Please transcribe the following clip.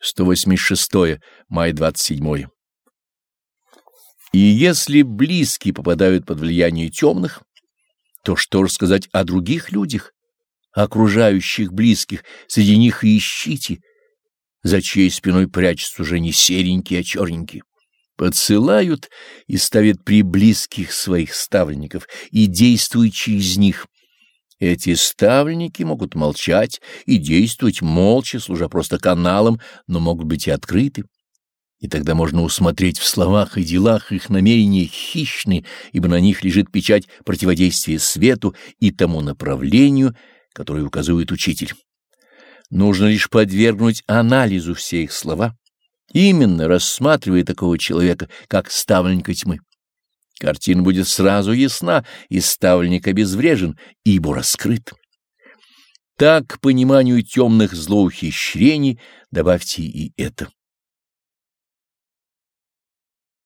186. Май 27. И если близкие попадают под влияние темных, то что же сказать о других людях, окружающих близких, среди них и ищите, за чьей спиной прячутся уже не серенькие, а черненькие. Подсылают и ставят при близких своих ставленников и действуют через них. Эти ставленники могут молчать и действовать молча, служа просто каналом, но могут быть и открыты. И тогда можно усмотреть в словах и делах их намерения хищные, ибо на них лежит печать противодействия свету и тому направлению, которое указывает учитель. Нужно лишь подвергнуть анализу все их слова, именно рассматривая такого человека, как ставленника тьмы. Картина будет сразу ясна, и ставленник обезврежен, ибо раскрыт. Так, к пониманию темных злоухищрений добавьте и это.